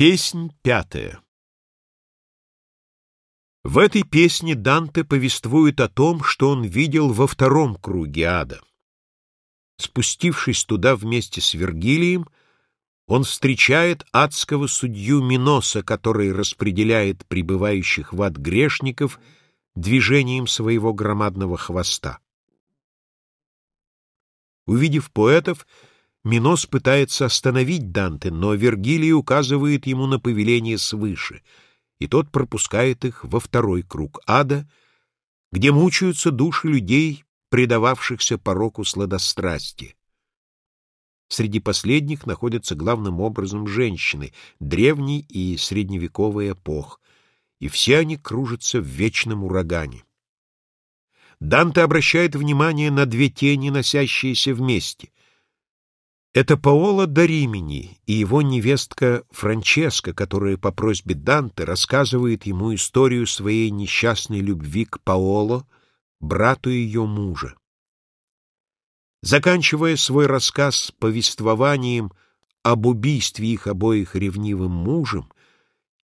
Песнь пятая В этой песне Данте повествует о том, что он видел во втором круге ада. Спустившись туда вместе с Вергилием, он встречает адского судью Миноса, который распределяет прибывающих в ад грешников движением своего громадного хвоста. Увидев поэтов, Минос пытается остановить Данте, но Вергилий указывает ему на повеление свыше, и тот пропускает их во второй круг ада, где мучаются души людей, предававшихся пороку сладострастия. Среди последних находятся главным образом женщины, древней и средневековой эпох, и все они кружатся в вечном урагане. Данте обращает внимание на две тени, носящиеся вместе. Это Паоло да Римини и его невестка Франческа, которая по просьбе Данте рассказывает ему историю своей несчастной любви к Паоло, брату ее мужа. Заканчивая свой рассказ повествованием об убийстве их обоих ревнивым мужем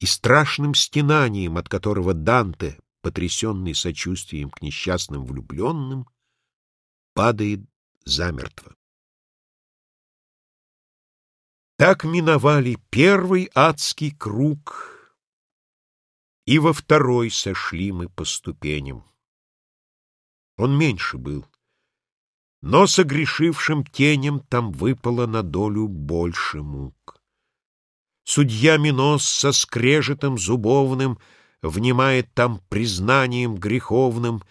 и страшным стенанием, от которого Данте, потрясенный сочувствием к несчастным влюбленным, падает замертво. Так миновали первый адский круг, и во второй сошли мы по ступеням. Он меньше был, но согрешившим теням там выпало на долю больше мук. Судья Минос со скрежетом зубовным внимает там признанием греховным,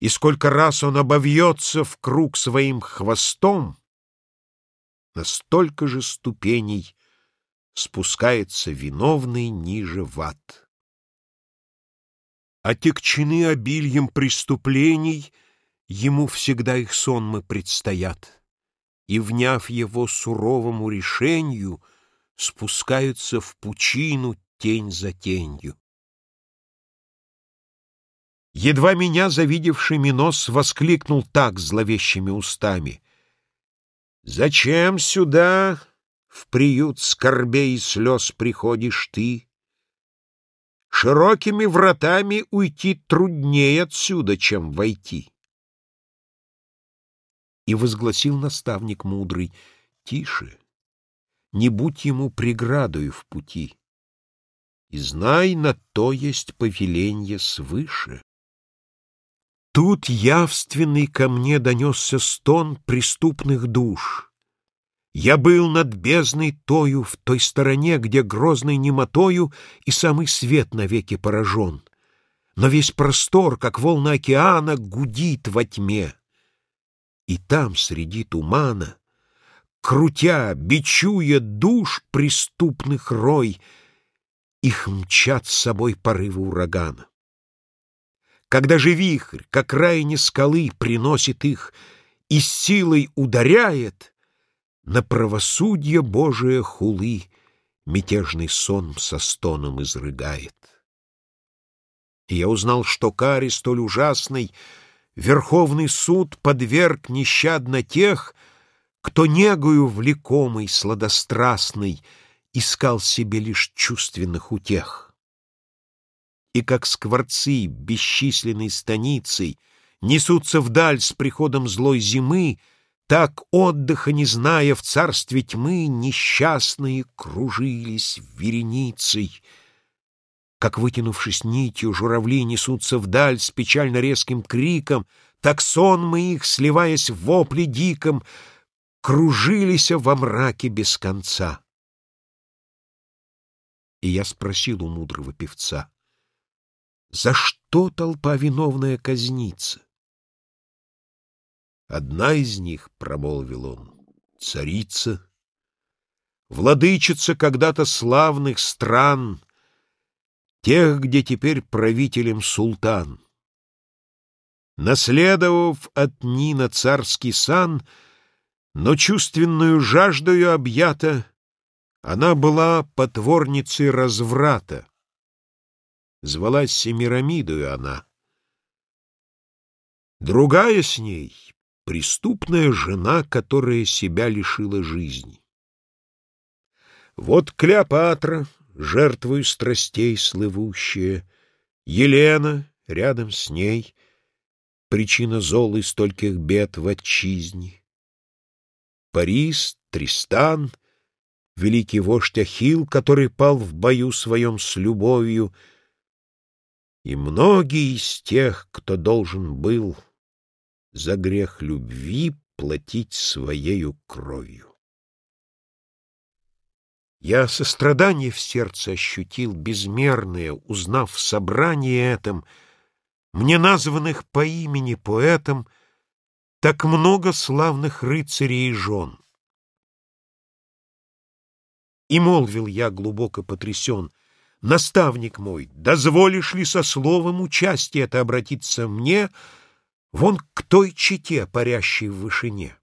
и сколько раз он обовьется в круг своим хвостом, на столько же ступеней спускается виновный ниже в ад. Отекчены обильем преступлений, ему всегда их сонмы предстоят, и, вняв его суровому решению, спускаются в пучину тень за тенью. Едва меня завидевший Минос воскликнул так зловещими устами — Зачем сюда, в приют скорбей и слез, приходишь ты? Широкими вратами уйти труднее отсюда, чем войти. И возгласил наставник мудрый, Тише, не будь ему преградою в пути, И знай, на то есть повеленье свыше. Тут явственный ко мне донесся стон преступных душ. Я был над бездной тою в той стороне, где грозной немотою и самый свет навеки поражен. Но весь простор, как волна океана, гудит во тьме. И там, среди тумана, крутя, бичуя душ преступных рой, их мчат с собой порывы урагана. Когда же вихрь, как крайне скалы, приносит их и силой ударяет, на правосудие Божие хулы мятежный сон со стоном изрыгает. И я узнал, что каре столь ужасный Верховный суд подверг нещадно тех, Кто негою влекомый, сладострастный Искал себе лишь чувственных утех и как скворцы бесчисленной станицей несутся вдаль с приходом злой зимы, так, отдыха не зная в царстве тьмы, несчастные кружились вереницей. Как, вытянувшись нитью, журавли несутся вдаль с печально резким криком, так сон мы их, сливаясь в вопле диком, кружились во мраке без конца. И я спросил у мудрого певца, за что толпа виновная казнится? Одна из них, — промолвил он, — царица, владычица когда-то славных стран, тех, где теперь правителем султан. Наследовав от Нина царский сан, но чувственную жаждою объята, она была потворницей разврата. Звалась Семирамидою она. Другая с ней — преступная жена, которая себя лишила жизни. Вот Клеопатра, жертвою страстей слывущая, Елена рядом с ней, причина зол и стольких бед в отчизне. Парис, Тристан, великий вождь Ахил, который пал в бою своем с любовью, и многие из тех, кто должен был за грех любви платить своею кровью. Я сострадание в сердце ощутил безмерное, узнав в собрании этом, мне названных по имени поэтом, так много славных рыцарей и жен. И молвил я, глубоко потрясен, «Наставник мой, дозволишь ли со словом участия это обратиться мне, вон к той чете, парящей в вышине?»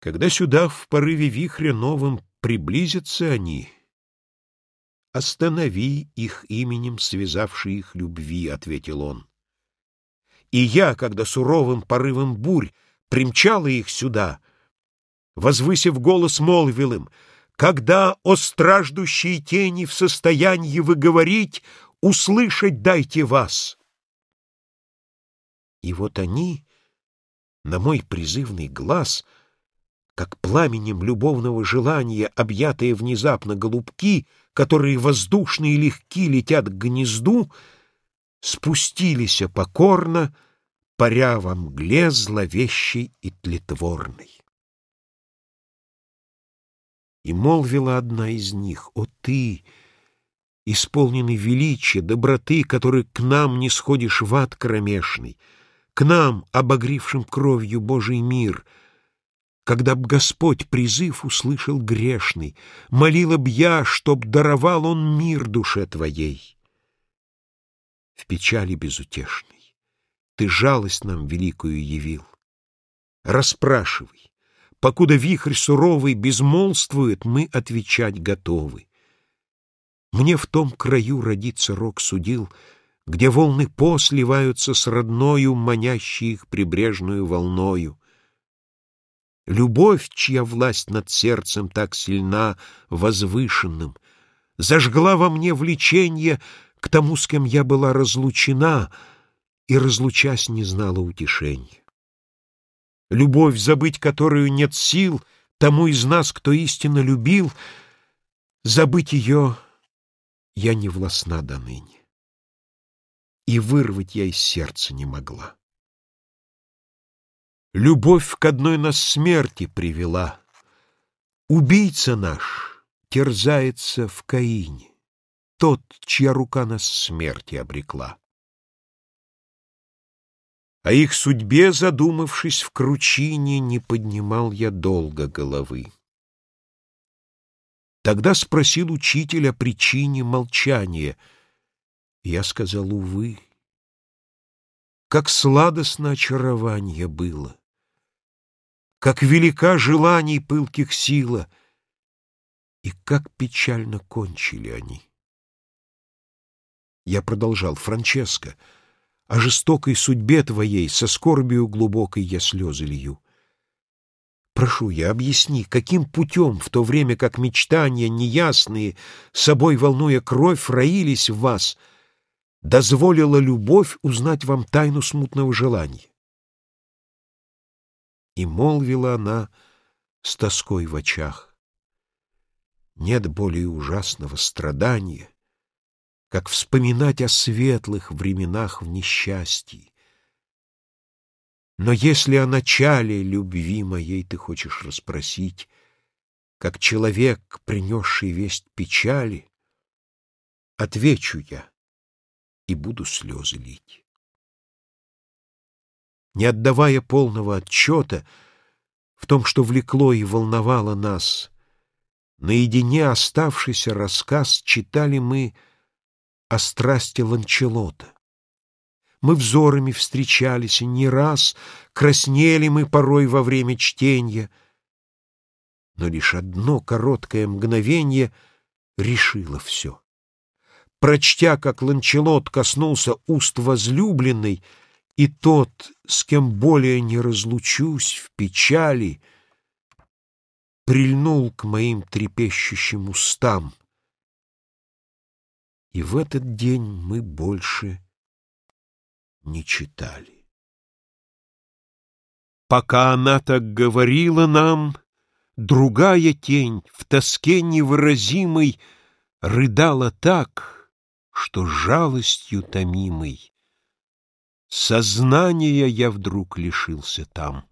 Когда сюда в порыве вихря новым приблизятся они, «Останови их именем, связавший их любви», — ответил он. И я, когда суровым порывом бурь примчала их сюда, возвысив голос, молвил им, «Когда, о страждущие тени, в состоянии вы говорить, услышать дайте вас!» И вот они, на мой призывный глаз — как пламенем любовного желания, объятые внезапно голубки, которые воздушные легки летят к гнезду, спустились покорно, паря во мгле зловещей и тлетворной. И молвила одна из них, «О ты, исполненный величия, доброты, который к нам не сходишь в ад кромешный, к нам, обогрившим кровью Божий мир, — когда б Господь призыв услышал грешный, Молила б я, чтоб даровал Он мир душе твоей. В печали безутешной Ты жалость нам великую явил. Расспрашивай, покуда вихрь суровый Безмолвствует, мы отвечать готовы. Мне в том краю родиться рок судил, Где волны по сливаются с родною, Манящие их прибрежную волною. Любовь, чья власть над сердцем так сильна, возвышенным, Зажгла во мне влечение к тому, с кем я была разлучена, И, разлучась, не знала утешения. Любовь, забыть которую нет сил, Тому из нас, кто истинно любил, Забыть ее я не властна до ныне, И вырвать я из сердца не могла. Любовь к одной нас смерти привела. Убийца наш терзается в Каине, Тот, чья рука нас смерти обрекла. О их судьбе, задумавшись в кручине, Не поднимал я долго головы. Тогда спросил учитель о причине молчания. Я сказал, увы, как сладостно очарование было как велика желаний пылких сила, и как печально кончили они. Я продолжал, Франческо, о жестокой судьбе твоей со скорбью глубокой я слезы лью. Прошу я, объясни, каким путем, в то время как мечтания неясные, собой волнуя кровь, роились в вас, дозволила любовь узнать вам тайну смутного желания? И молвила она с тоской в очах. Нет более ужасного страдания, Как вспоминать о светлых временах в несчастье. Но если о начале любви моей ты хочешь расспросить, Как человек, принесший весть печали, Отвечу я и буду слезы лить не отдавая полного отчета в том, что влекло и волновало нас. Наедине оставшийся рассказ читали мы о страсти Ланчелота. Мы взорами встречались, и не раз краснели мы порой во время чтения, но лишь одно короткое мгновение решило все. Прочтя, как Ланчелот коснулся уст возлюбленной, и тот, с кем более не разлучусь в печали, прильнул к моим трепещущим устам. И в этот день мы больше не читали. Пока она так говорила нам, другая тень в тоске невыразимой рыдала так, что жалостью томимой сознания я вдруг лишился там.